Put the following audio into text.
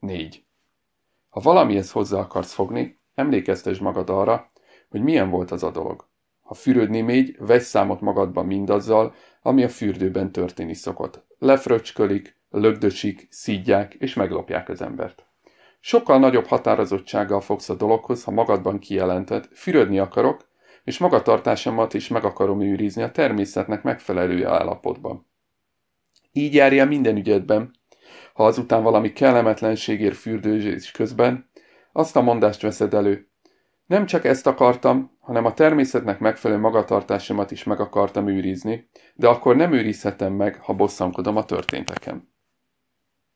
4. Ha valamihez hozzá akarsz fogni, emlékeztesd magad arra, hogy milyen volt az a dolog. Ha fürödni mégy, vesz számot magadban mindazzal, ami a fürdőben történni szokott. Lefröcskölik, lögdösik, szídják és meglopják az embert. Sokkal nagyobb határozottsággal fogsz a dologhoz, ha magadban kijelented, fürödni akarok, és magatartásomat is meg akarom őrizni a természetnek megfelelő állapotban. Így járja minden ügyedben, ha azután valami kellemetlenségért fürdőzés közben, azt a mondást veszed elő. Nem csak ezt akartam, hanem a természetnek megfelelő magatartásomat is meg akartam őrizni, de akkor nem őrizhetem meg, ha bosszankodom a történteken.